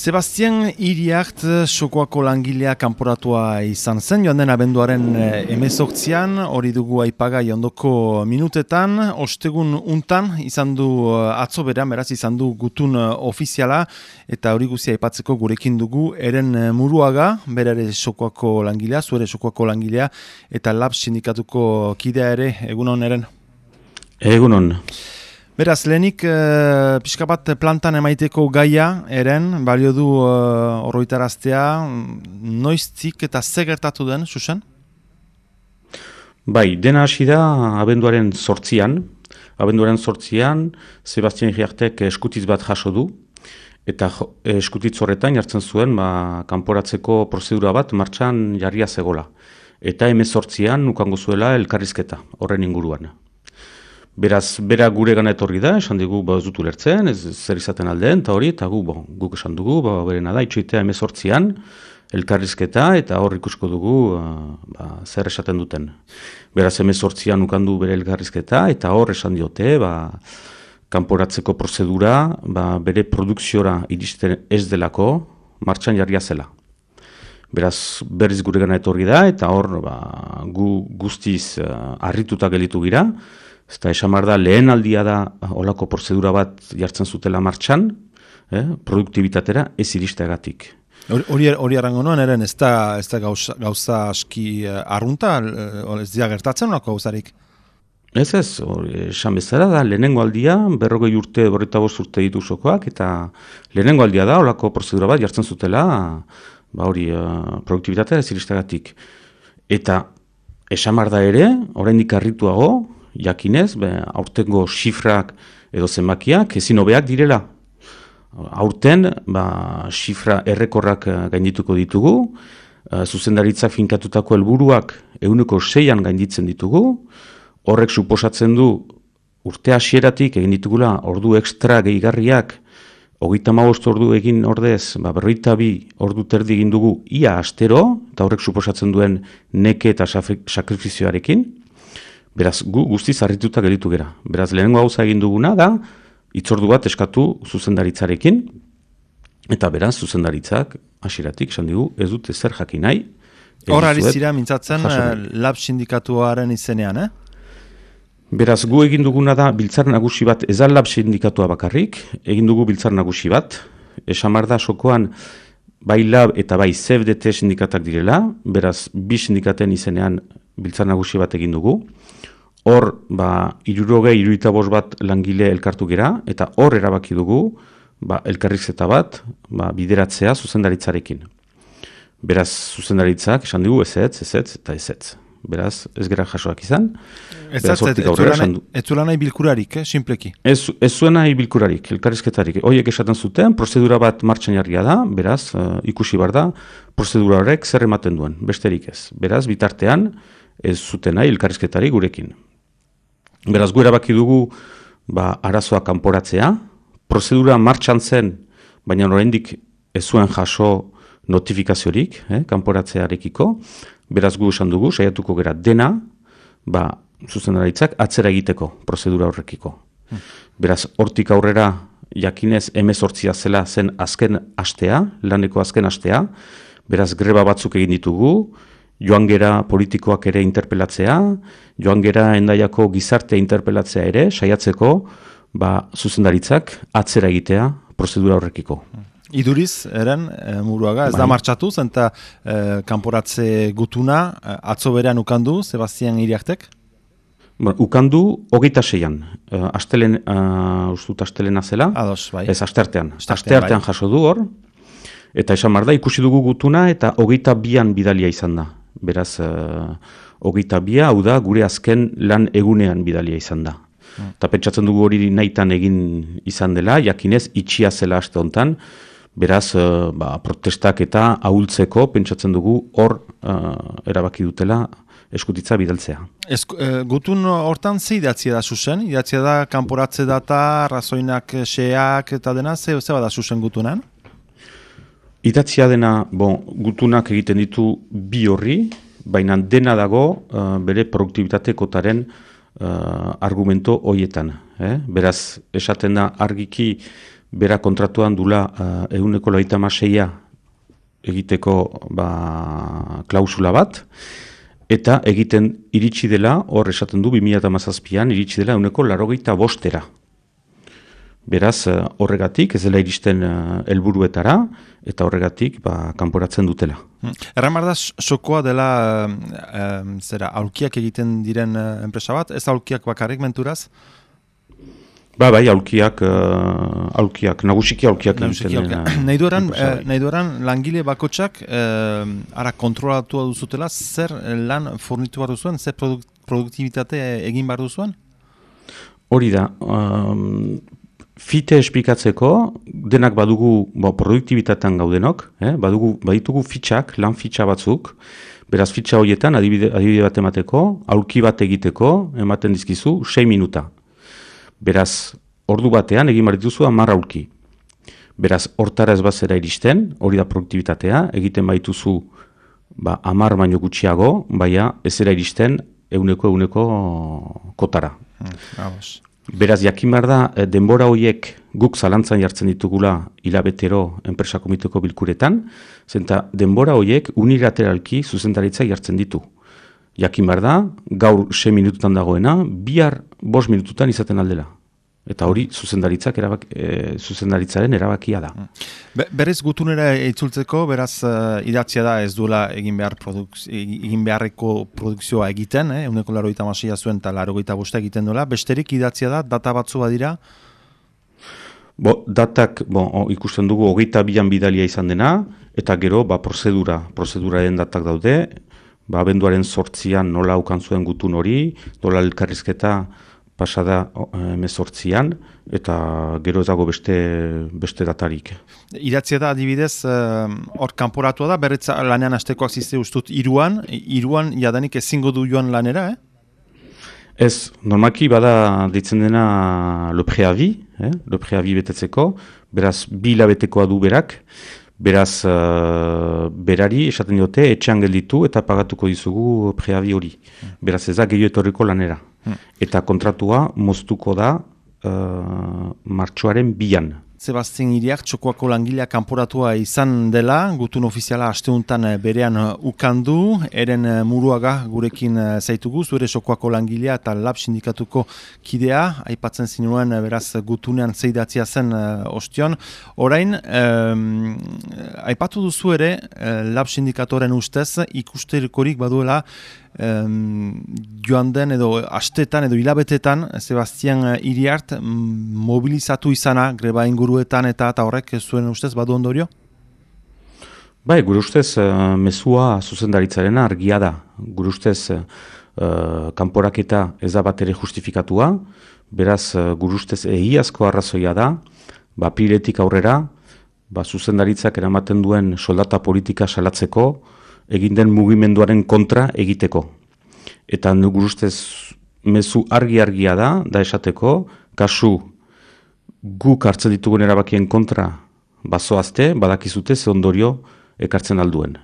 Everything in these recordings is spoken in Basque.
Sebastian Iriart, sokoako langilea kanporatua izan zen, joan den abenduaren eh, emezortzian, hori dugu aipaga ondoko minutetan, ostegun untan, izan du eh, atzo beran, beraz izan du gutun eh, ofiziala, eta hori guzia aipatzeko gurekin dugu, eren muruaga, berare sokoako langilea, zuere sokoako langilea, eta lab sindikatuko kidea ere, egunon eren? Egunon. Beraz, lehenik uh, pixka bat plantan emaiteko gaia, eren, balio du uh, oroitaraztea, noiztik eta ze gertatu den, susen? Bai, dena hasi da abenduaren sortzian, abenduaren sortzian, Sebastian Giartek eskutiz bat jaso du, eta eskutitz horretan jartzen zuen, ba, kanporatzeko prozedura bat martxan jarria zegola. Eta emezortzian nukango zuela elkarrizketa horren inguruan. Beraz, bera gure gana etorri da, esan digu, ba, ez dut ulertzen, ez zer izaten aldeen, eta hori, eta gu, bo, guk esan dugu, ba, bere nada, itxoitea emezortzian, elkarrizketa, eta hor ikusko dugu, ba, ba, zer esaten duten. Beraz, emezortzian ukandu bere elkarrizketa, eta hor esan diote, ba, kanporatzeko prozedura, ba, bere produkziora iristen ez delako, martxan jarria zela. Beraz, berriz gure gana etorri da, eta hor, ba, gu guztiz uh, arrituta gelitu gira, Eta esan da, lehen aldia da olako prozedura bat jartzen zutela martxan, eh, produktibitatera ez iristeagatik. Hori hori arrango noen, eren ez da, ez da gauza, gauza aski uh, arrunta, uh, ez gertatzen olako gauzarik? Ez ez, esan bezala da, lehenengo aldia, berrogei urte, borreta bost urte ditu sokoak, eta lehenengo aldia da, olako prozedura bat jartzen zutela, ba hori, uh, produktibitatera ez iristeagatik. Eta esan da ere, oraindik harrituago, jakinez, be, aurtengo xifrak edo zenbakiak ezin hobeak direla. Aurten, ba, xifra errekorrak eh, gaindituko ditugu, uh, zuzendaritza finkatutako helburuak eguneko seian gainditzen ditugu, horrek suposatzen du urte hasieratik egin ditugula ordu ekstra gehigarriak, hogeita maost ordu egin ordez, ba, berroita bi ordu terdi egin dugu ia astero, eta horrek suposatzen duen neke eta sakrifizioarekin, Beraz, gu guzti zarrituta gelitu gera. Beraz, lehenengo gauza egin duguna da, itzordu bat eskatu zuzendaritzarekin, eta beraz, zuzendaritzak, hasieratik esan digu, ez dute zer jakin nahi. Hor ari zira mintzatzen uh, lab sindikatuaren izenean, eh? Beraz, gu egin duguna da, biltzar nagusi bat, ez lab sindikatua bakarrik, egin dugu biltzar nagusi bat, esamar da, sokoan, bai lab eta bai ZFDT sindikatak direla, beraz, bi sindikaten izenean biltzar nagusi bat egin dugu. Hor, ba, irurogei, iruita bat langile elkartu gira, eta hor erabaki dugu, ba, elkarrizketa bat, ba, bideratzea zuzendaritzarekin. Beraz, zuzendaritzak, esan dugu, ezetz, ezetz, eta ezetz. Beraz, ez gara jasoak izan. Ez zuen nahi bilkurarik, eh, simpleki? Ez, ez zuen nahi bilkurarik, elkarrizketarik. Hoiek esaten zuten, prozedura bat martxan jarria da, beraz, uh, ikusi bar da, prozedura horrek zer ematen duen, besterik ez. Beraz, bitartean, ez zuten nahi elkarrizketari gurekin. Beraz, guera baki dugu ba, arazoa kanporatzea, prozedura martxan zen, baina oraindik ez zuen jaso notifikaziorik, eh, kanporatzearekiko, beraz gu esan dugu, saiatuko gera dena, ba, zuzenaritzak atzera egiteko prozedura horrekiko. Beraz, hortik aurrera jakinez emezortzia zela zen azken astea, laneko azken astea, beraz greba batzuk egin ditugu, joan gera politikoak ere interpelatzea, joan gera endaiako gizartea interpelatzea ere, saiatzeko, ba, zuzendaritzak atzera egitea prozedura horrekiko. Iduriz, eren, e, muruaga, ez da bai. martxatu, zenta e, kanporatze gutuna, e, atzo berean ukandu, Sebastian Iriartek? Bueno, ukandu, hogeita seian, e, astelen, uh, ustut astelena zela, Ados, bai. ez asteartean, asteartean bai. jaso du hor, eta esan da, ikusi dugu gutuna, eta hogeita bian bidalia izan da beraz, uh, hogeita bia, hau da, gure azken lan egunean bidalia izan da. Hmm. Eta pentsatzen dugu hori nahitan egin izan dela, jakinez, itxia zela aste honetan, beraz, uh, ba, protestak eta ahultzeko pentsatzen dugu hor uh, erabaki dutela eskutitza bidaltzea. Ez, gutun hortan ze idatzia da susen? Idatzia da kanporatze data, razoinak xeak eta dena, ze, ze bada susen gutunan? Idatzia dena, bon, gutunak egiten ditu bi horri, baina dena dago uh, bere produktibitate kotaren uh, argumento hoietan. Eh? Beraz, esaten da argiki bera kontratuan dula uh, eguneko loita maseia egiteko ba, klausula bat, eta egiten iritsi dela, hor esaten du 2008an, iritsi dela eguneko larogeita bostera. Beraz, uh, horregatik, ez dela iristen uh, helburuetara eta horregatik ba, kanporatzen dutela. Hmm. Erran da, sokoa dela uh, zera, aulkiak egiten diren enpresa bat, ez aulkiak bakarrik menturaz? Ba, bai, aulkiak, uh, aulkiak, nagusiki aulkiak egiten dena. Nahi dueran, uh, langile bakotsak, uh, ara kontrolatu duzutela, zer lan fornitu behar duzuen, zer produktivitate egin behar duzuen? Hori da, um, fite esplikatzeko, denak badugu bo, produktibitatean gaudenok, eh? badugu, baditugu fitxak, lan fitxa batzuk, beraz fitxa horietan, adibide, adibide bat emateko, aulki bat egiteko, ematen dizkizu, 6 minuta. Beraz, ordu batean, egin barituzu, amar aulki. Beraz, hortara ez bazera iristen, hori da produktibitatea, egiten baituzu, ba, amar baino gutxiago, baina ez era iristen, euneko, euneko kotara. Hmm, Beraz, jakin behar da, eh, denbora horiek guk zalantzan jartzen ditugula hilabetero enpresa komiteko bilkuretan, zenta denbora horiek unilateralki zuzendaritza jartzen ditu. Jakin behar da, gaur 6 minututan dagoena, bihar 5 minututan izaten aldela. Eta hori zuzendaritzak erabak, e, zuzendaritzaren erabakia da. Be, berez gutunera itzultzeko, beraz uh, idatzia da ez duela egin behar egin beharreko produkzioa egiten, eh? uneko laro masia zuen eta laro eta egiten duela. Besterik idatzia da, data batzu badira? Bo, datak bo, ikusten dugu hogeita bilan bidalia izan dena, eta gero ba, prozedura, prozeduraren datak daude, ba, benduaren sortzian nola ukan zuen gutun hori, nola elkarrizketa, pasada emezortzian, eta gero ezago beste, beste datarik. Idatzia da, adibidez, hor uh, kanporatua da, berretza lanean astekoak zizte ustut iruan, iruan jadanik ezingo du joan lanera, eh? Ez, normalki bada ditzen dena le preavi, eh? le preavi betetzeko, beraz bi labetekoa du berak, beraz uh, berari esaten diote etxean gelditu eta pagatuko dizugu preavi hori. Beraz ez da gehiago lanera. Eta kontratua moztuko da uh, martxoaren bian. Sebastian Iriak, txokoako langilea kanporatua izan dela, gutun ofiziala asteuntan eh, berean eh, ukandu, eren muruaga gurekin zaitugu, zure txokoako langilea eta lab sindikatuko kidea, aipatzen zinuen beraz gutunean zeidatzia zen uh, ostion. Orain, um, aipatu duzu ere, lab sindikatoren ustez, ikusterikorik baduela, um, joan den edo astetan edo hilabetetan Sebastian eh, Iriart mobilizatu izana greba inguruetan eta eta horrek zuen ustez badu ondorio? Bai, gure ustez uh, mezua zuzendaritzaren argia da. Gure ustez uh, kanporaketa ez da bat ere justifikatua, beraz gure ustez egiazko arrazoia da, ba, piletik aurrera, ba, zuzendaritzak eramaten duen soldata politika salatzeko, egin den mugimenduaren kontra egiteko. Eta nugu ustez mezu argi-argia da, da esateko, kasu guk hartzen ditugun erabakien kontra bazoazte, badakizute ze ondorio ekartzen alduen.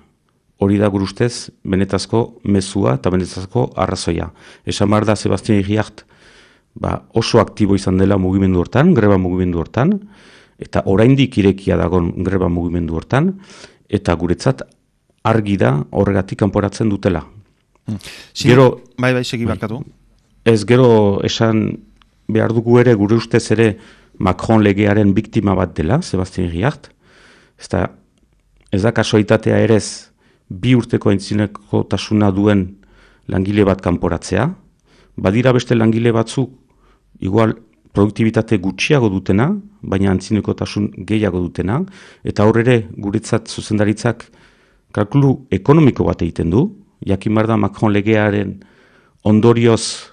Hori da gurustez, benetazko mezua eta benetazko arrazoia. Esan behar da, Sebastian Iriart, ba, oso aktibo izan dela mugimendu hortan, greba mugimendu hortan, eta oraindik irekia dagon greba mugimendu hortan, eta guretzat argi da horregatik kanporatzen dutela. Hmm. Gero, bai, bai, segi bai. barkatu. Ez gero esan behar dugu ere gure ustez ere Macron legearen biktima bat dela, Sebastian Riart. Ez da, ez da kasualitatea erez bi urteko entzineko tasuna duen langile bat kanporatzea. Badira beste langile batzuk, igual produktibitate gutxiago dutena, baina antzineko tasun gehiago dutena, eta horre guretzat zuzendaritzak kalkulu ekonomiko bat egiten du, jakin behar da Macron legearen ondorioz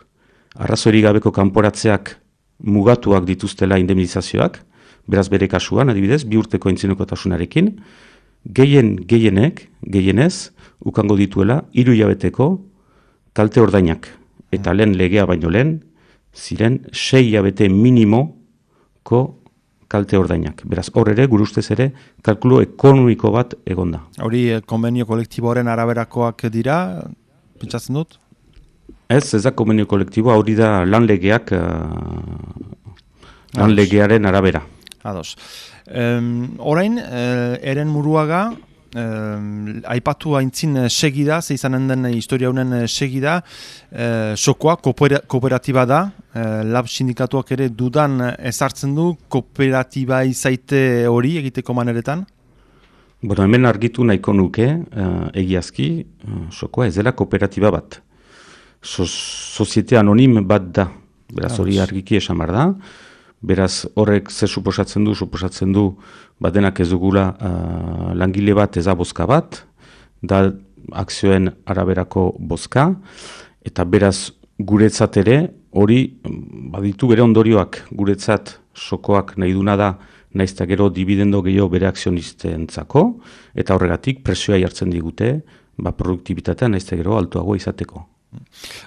arrazori gabeko kanporatzeak mugatuak dituztela indemnizazioak, beraz bere kasuan, adibidez, bi urteko entzineko tasunarekin, gehien, gehienek, gehienez, ukango dituela, iru jabeteko kalte ordainak. Eta lehen legea baino lehen, ziren, sei jabete minimoko kalte ordainak. Beraz, hor ere, gure ustez ere, kalkulo ekonomiko bat egonda. Hori, eh, konbenio kolektiboaren araberakoak dira, pentsatzen dut? Ez, ez da konbenio kolektiboa, hori da lan legeak, uh, lan legearen arabera. Ados. Um, orain, uh, eren muruaga, uh, aipatu haintzin segida, ze izanen den historia honen segida, uh, sokoa, kooperatiba da, uh, lab sindikatuak ere dudan ezartzen du, kooperatiba izaite hori egiteko maneretan? Bueno, hemen argitu nahiko nuke, uh, egiazki, sokoa ez dela kooperatiba bat. So, Soziete anonim bat da, beraz hori argiki esan da. Beraz horrek ze suposatzen du, suposatzen du badenak ez dugula uh, langile bat ez bozka bat, da akzioen araberako bozka, eta beraz guretzat ere hori baditu bere ondorioak guretzat sokoak nahi duna da naizta gero dividendo gehiago bere akzionistentzako, eta horregatik presioa jartzen digute ba, produktibitatea naizta gero altuago izateko.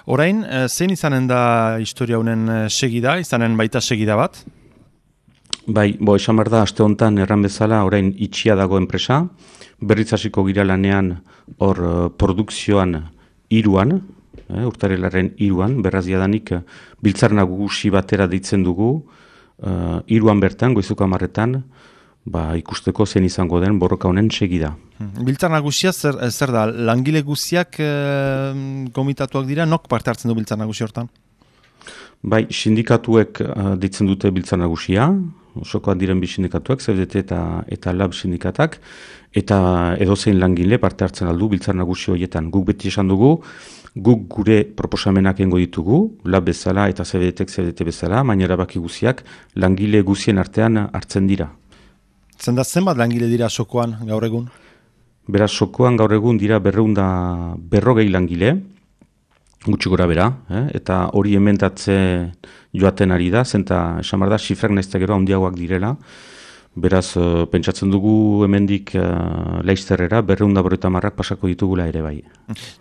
Orain, e, zein izanen da historia honen eh, segida, izanen baita segida bat? Bai, bo, esan behar da, aste honetan erran bezala, orain itxia dago enpresa, berritzasiko gira lanean hor uh, produkzioan iruan, eh, urtarelaren iruan, berrazia danik biltzar nagusi batera ditzen dugu, uh, iruan bertan, goizuko amarretan, ba, ikusteko zen izango den borroka honen segida. Hmm. Biltzar nagusia zer, eh, zer da, langile guziak e, gomitatuak dira, nok parte hartzen du biltzar nagusi hortan? Bai, sindikatuek uh, ditzen dute biltzar nagusia, osokoan diren bi sindikatuak, ZDT eta, eta lab sindikatak, eta edozein langile parte hartzen aldu biltzar nagusi horietan. Guk beti esan dugu, guk gure proposamenak engo ditugu, lab bezala eta ZDT-ek ZDT bezala, mainera baki guziak, langile guzien artean hartzen dira. Zenda zenbat langile dira sokoan gaur egun? Beraz, sokoan gaur egun dira berreunda berrogei langile, gutxi gora bera, eh? eta hori emendatze joaten ari da, zenta esan da, sifrak naizte gero handiagoak direla, beraz, uh, pentsatzen dugu hemendik uh, leizterrera, berreunda borreta marrak pasako ditugula ere bai.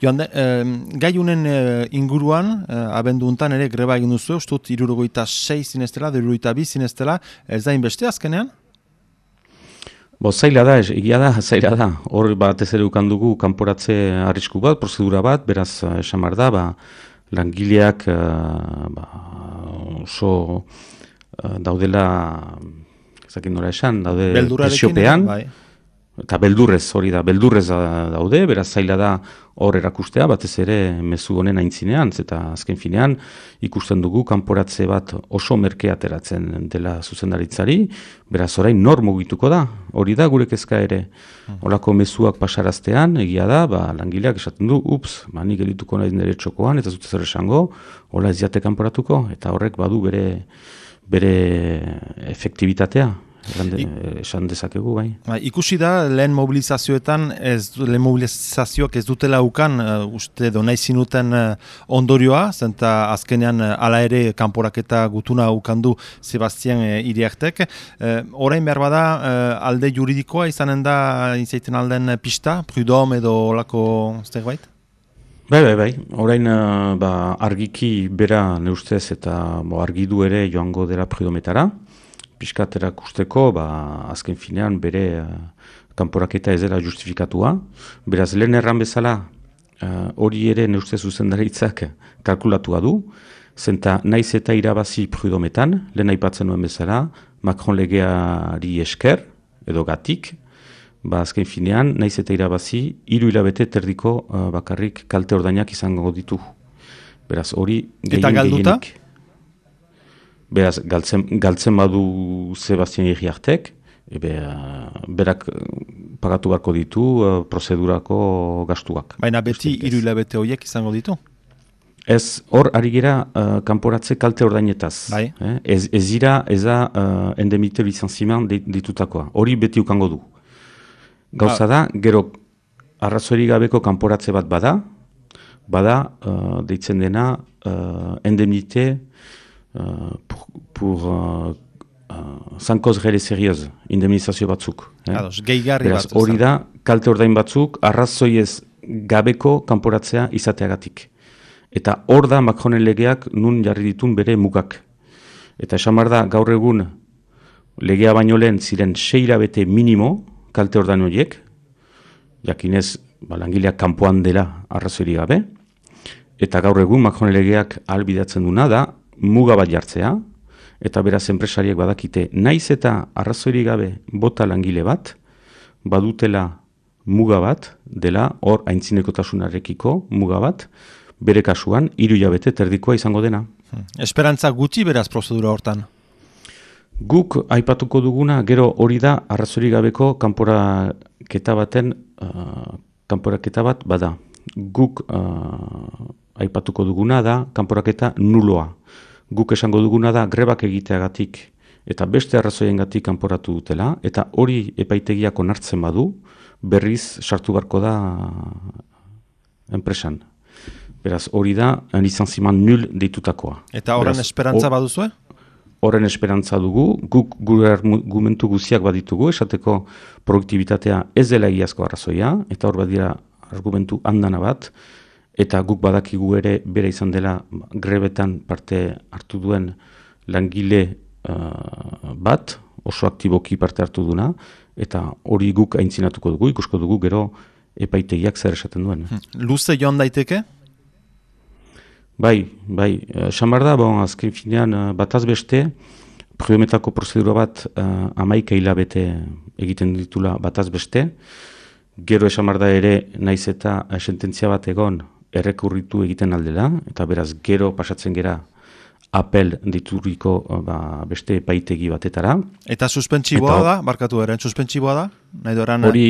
Joan, eh, gai unen eh, inguruan, eh, abendu untan ere greba egin duzu, ustut, irurogoita 6 zinestela, irurogoita 2 zinestela, ez da inbeste azkenean? Bo, zaila da, egia da, zaila da. Hor bat ez ere dugu kanporatze arrisku bat, prozedura bat, beraz esan bar da, ba, langileak uh, ba, oso uh, daudela, ezakin nora esan, daude presiopean. Bai eta beldurrez hori da, beldurrez daude, beraz zaila da hor erakustea, batez ere mezu honen aintzinean, eta azken finean ikusten dugu kanporatze bat oso merke ateratzen dela zuzendaritzari, beraz orain nor mugituko da, hori da gure kezka ere, horako mezuak pasaraztean, egia da, ba, langileak esaten du, ups, ba, nik elituko nahi nire txokoan, eta zute zer esango, hola ez jate kanporatuko, eta horrek badu bere bere efektibitatea, esan dezakegu bai. Ba, ikusi da lehen mobilizazioetan ez lehen mobilizazioak ez dutela ukan uh, uste do nahi zinuten uh, ondorioa, zenta azkenean uh, ala ere kanporaketa gutuna ukandu Sebastian uh, Iriartek. Uh, orain behar bada uh, alde juridikoa izanen da izaiten alden pista, prudom edo olako zerbait? Bai, bai, bai. Orain ba, argiki bera neustez eta bo, argidu ere joango dela prudometara piskaterak usteko, ba, azken finean bere uh, kanporaketa ez dela justifikatua. Beraz, lehen erran bezala, uh, hori ere neuste zuzendaritzak kalkulatua du, zenta naiz eta irabazi prudometan, lehen aipatzen nuen bezala, Macron legeari esker, edo gatik, ba, azken finean, naiz eta irabazi, hiru hilabete terdiko uh, bakarrik kalte ordainak izango ditu. Beraz, hori gehien gehienik. Beraz, galtzen, galtzen badu Sebastian Iriartek, ebe, berak pagatu barko ditu uh, prozedurako gastuak. Baina beti irula bete horiek izango ditu? Ez, hor ari gira uh, kanporatze kalte ordainetaz. Bai. Eh? Ez, ez ira, ez da uh, endemite licenziman ditutakoa. Hori beti ukango du. Gauza ba. da, gero arrazori gabeko kanporatze bat bada, bada, uh, deitzen dena, uh, endemite pour, pour uh, uh, zankoz gere serioz, indemnizazio batzuk. Eh? Ados, gehigarri Beraz, Hori da, kalte ordain batzuk, arrazoi ez gabeko kanporatzea izateagatik. Eta hor da Macronen legeak nun jarri ditun bere mugak. Eta esan da, gaur egun legea baino lehen ziren seira bete minimo kalte ordain horiek, jakinez balangileak kanpoan dela arrazoiri gabe, eta gaur egun Macronen legeak albidatzen duna da, muga bat jartzea, eta beraz enpresariak badakite naiz eta arrazoiri gabe bota langile bat, badutela muga bat, dela hor aintzinekotasunarekiko muga bat, bere kasuan hiru jabete terdikoa izango dena. Hmm. Esperantza gutxi beraz prozedura hortan? Guk aipatuko duguna, gero hori da arrazori gabeko kanporaketa baten uh, kanporaketa bat bada. Guk uh, aipatuko duguna da kanporaketa nuloa. Guk esango duguna da grebak egiteagatik eta beste arrazoiengatik kanporatu dutela eta hori epaitegiak onartzen badu berriz sartu barko da enpresan. Beraz, hori da, izan ziman nul deitutakoa. Eta horren esperantza baduzue? Horren esperantza dugu, guk gure argumentu guziak baditugu, esateko produktibitatea ez dela egiazko arrazoia, eta hor badira argumentu handana bat, eta guk badakigu ere bere izan dela grebetan parte hartu duen langile uh, bat, oso aktiboki parte hartu duna, eta hori guk aintzinatuko dugu, ikusko dugu gero epaitegiak zer esaten duen. Luze joan daiteke? Bai, bai, esan da, bon, azken finean, uh, bataz beste, priometako prozedura bat uh, amaika hilabete egiten ditula bataz beste, gero esan da ere, naiz eta sententzia bat egon errekurritu egiten aldela, eta beraz gero pasatzen gera apel dituriko ba, beste epaitegi batetara. Eta suspentsiboa da, barkatu eren, suspentsiboa da? Nahi hori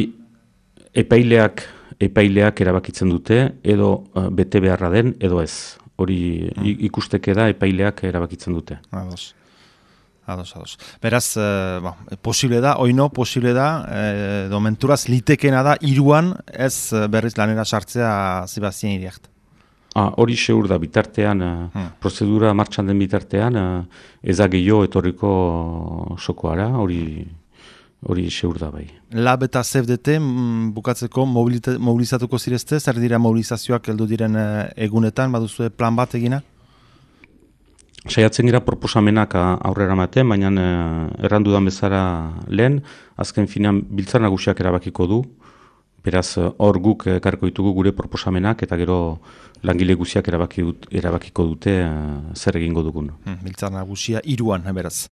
epaileak, epaileak erabakitzen dute, edo uh, bete beharra den, edo ez hori hmm. ikusteke da epaileak erabakitzen dute. Ados. Ados, ados. Beraz, e, posible da, oino, posible da, e, menturaz litekena da, iruan ez eh, berriz lanera sartzea zibazien iriakt. Ah, hori seur da, bitartean, hmm. prozedura martxan den bitartean, ezagio etorriko sokoara, hori hori seur da bai. Lab eta ZFDT mm, bukatzeko mobilizatuko zirezte, zer dira mobilizazioak heldu diren eh, egunetan, baduzu plan bat egina? Saiatzen gira proposamenak aurrera maten, baina eh, errandu da bezara lehen, azken finean biltzar nagusiak erabakiko du, beraz hor guk karko ditugu gure proposamenak eta gero langile guziak erabakiko dute eh, zer egingo dugun. Hmm, biltzar nagusia iruan, beraz.